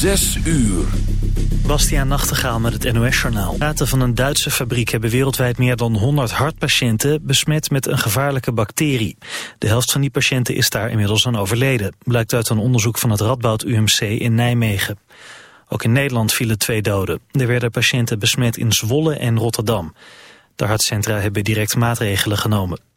Zes uur. Bastiaan Nachtegaal met het NOS-journaal. Data van een Duitse fabriek hebben wereldwijd meer dan 100 hartpatiënten besmet met een gevaarlijke bacterie. De helft van die patiënten is daar inmiddels aan overleden, blijkt uit een onderzoek van het Radboud UMC in Nijmegen. Ook in Nederland vielen twee doden. Er werden patiënten besmet in Zwolle en Rotterdam. De hartcentra hebben direct maatregelen genomen.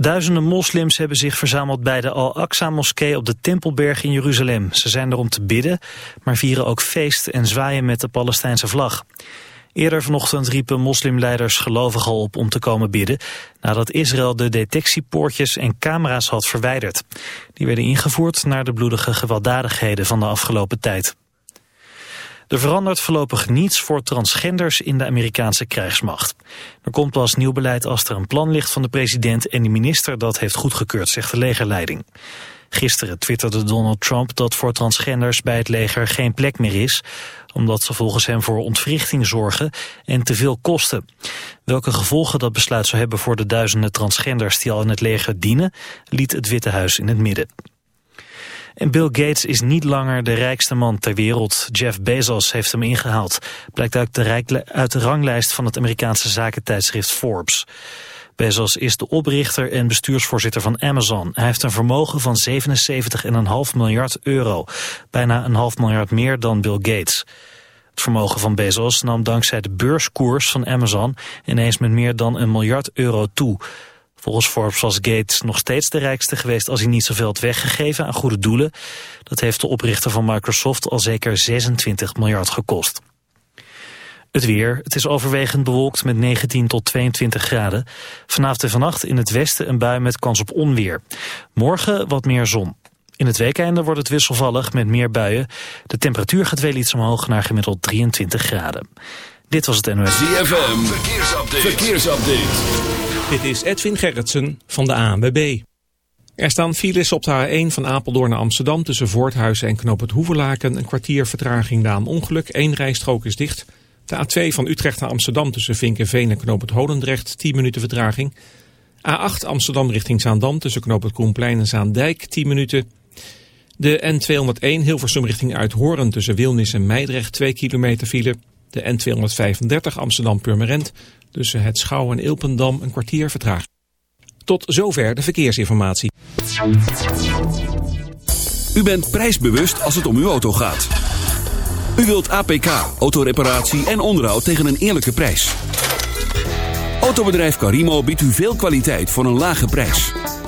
Duizenden moslims hebben zich verzameld bij de Al-Aqsa-moskee op de Tempelberg in Jeruzalem. Ze zijn er om te bidden, maar vieren ook feest en zwaaien met de Palestijnse vlag. Eerder vanochtend riepen moslimleiders gelovigen op om te komen bidden... nadat Israël de detectiepoortjes en camera's had verwijderd. Die werden ingevoerd naar de bloedige gewelddadigheden van de afgelopen tijd. Er verandert voorlopig niets voor transgenders in de Amerikaanse krijgsmacht. Er komt pas nieuw beleid als er een plan ligt van de president en de minister dat heeft goedgekeurd, zegt de legerleiding. Gisteren twitterde Donald Trump dat voor transgenders bij het leger geen plek meer is, omdat ze volgens hem voor ontwrichting zorgen en te veel kosten. Welke gevolgen dat besluit zou hebben voor de duizenden transgenders die al in het leger dienen, liet het Witte Huis in het midden. En Bill Gates is niet langer de rijkste man ter wereld. Jeff Bezos heeft hem ingehaald. Blijkt uit de, ranglijst van het Amerikaanse zakentijdschrift Forbes. Bezos is de oprichter en bestuursvoorzitter van Amazon. Hij heeft een vermogen van 77,5 miljard euro. Bijna een half miljard meer dan Bill Gates. Het vermogen van Bezos nam dankzij de beurskoers van Amazon ineens met meer dan een miljard euro toe. Volgens Forbes was Gates nog steeds de rijkste geweest als hij niet zoveel had weggegeven aan goede doelen. Dat heeft de oprichter van Microsoft al zeker 26 miljard gekost. Het weer. Het is overwegend bewolkt met 19 tot 22 graden. Vanavond en vannacht in het westen een bui met kans op onweer. Morgen wat meer zon. In het weekende wordt het wisselvallig met meer buien. De temperatuur gaat wel iets omhoog naar gemiddeld 23 graden. Dit was het NOS. ZFM. Verkeersupdate. Verkeersupdate. Dit is Edwin Gerritsen van de ANWB. Er staan files op de A1 van Apeldoorn naar Amsterdam tussen Voorthuizen en Knoop het Hoeverlaken. Een kwartier vertraging na een ongeluk. Eén rijstrook is dicht. De A2 van Utrecht naar Amsterdam tussen Vinkenveen en Knoop het Holendrecht. 10 minuten vertraging. A8 Amsterdam richting Zaandam tussen Knoop het Koenplein en Zaandijk. 10 minuten. De N201 Hilversum richting Uithoren tussen Wilnis en Meidrecht. 2 kilometer file. De N235 Amsterdam-Purmerend tussen het Schouw en Ilpendam een kwartier vertraging. Tot zover de verkeersinformatie. U bent prijsbewust als het om uw auto gaat. U wilt APK, autoreparatie en onderhoud tegen een eerlijke prijs. Autobedrijf Carimo biedt u veel kwaliteit voor een lage prijs.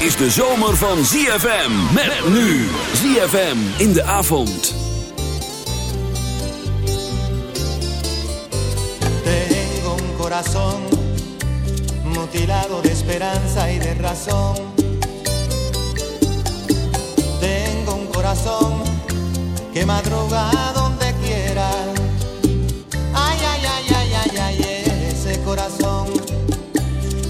Is de zomer van ZFM. Met nu. ZFM in de avond. Tengo un corazón mutilado de esperanza y de razón. Tengo un corazón que madruga donde quiera. Ay, ay, ay, ay, ay, ay,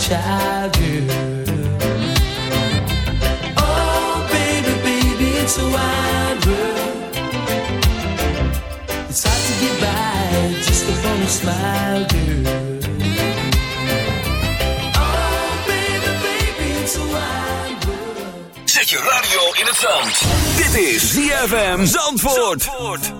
Child, girl. Oh, baby, baby, it's a wide world. It's hard to get by just a smile, girl. Zet je radio in het zand. Dit is ZFM Zandvoort.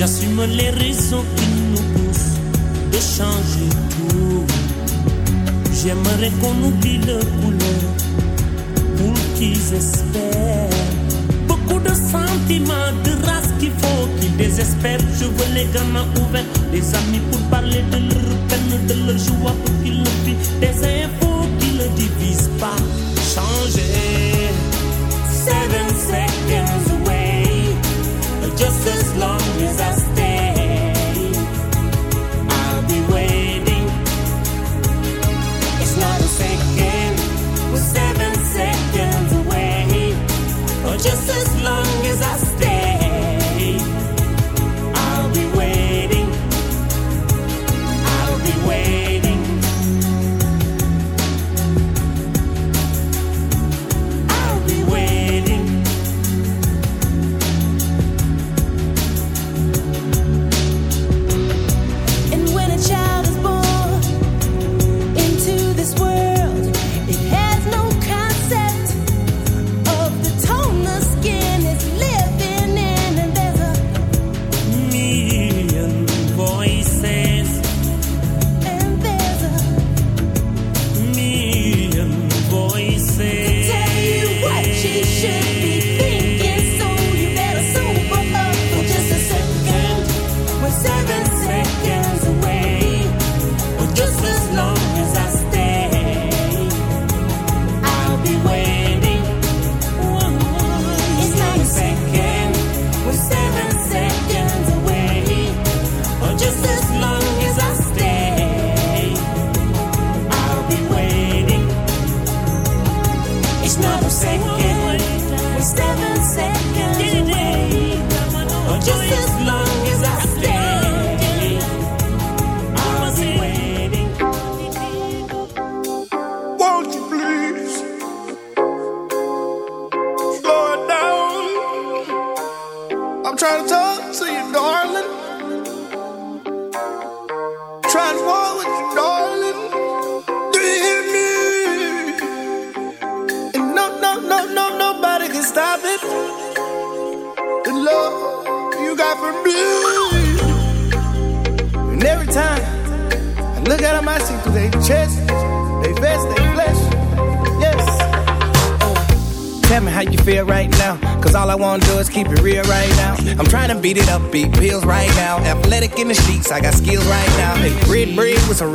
J'assume les raisons qui nous poussent de changer tout. J'aimerais qu'on oublie le couleur pour qu'ils espèrent. Beaucoup de sentiments, de race qu'il faut qu'ils désespèrent. Je veux les gamins ouverts, les amis pour parler de leur peine, de leur joie pour qu'ils le vivent. Des infos qui ne divisent pas. Changer. Seven seconds. just as long as I stay.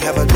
Have a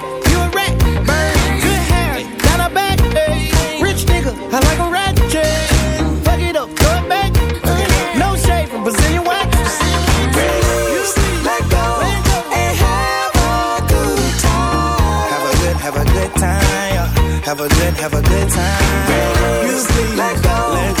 Have a good, have a good time. Music, let go, let go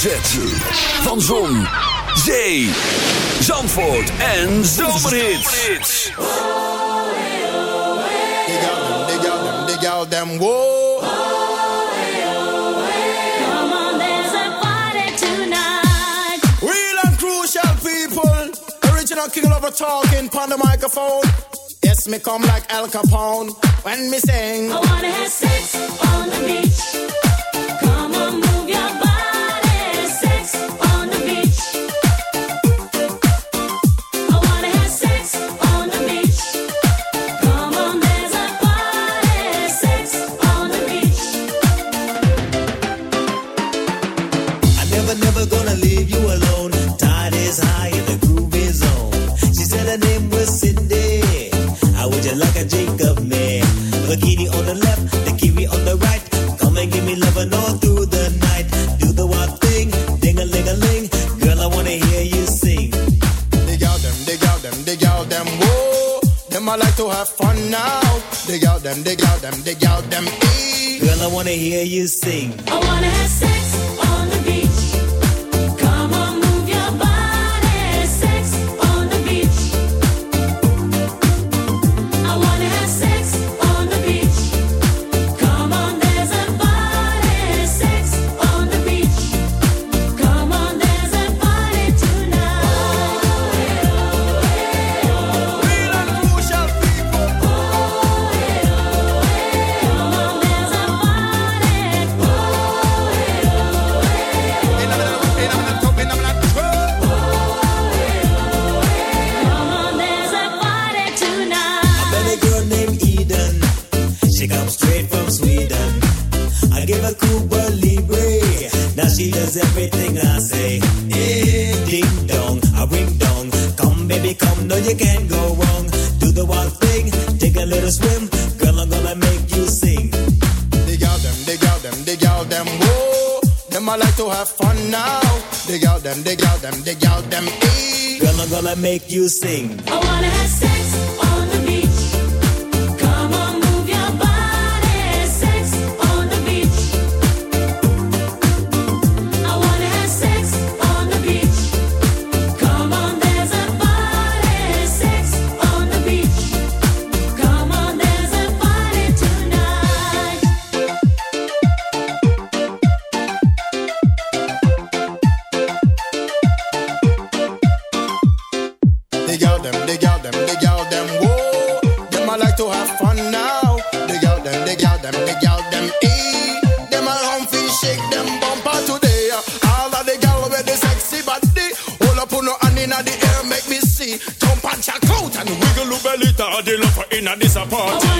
hoofdletter van Zon, Zee, Zandvoort en Zomerhits. Dig out them, dig out them, dig out them, whoa. Come King of a talking on the microphone. Yes, me come like Al Capone when me sing. I wanna have sex on the beach. hear you sing. I wanna have sex. you sing. inna this apartment.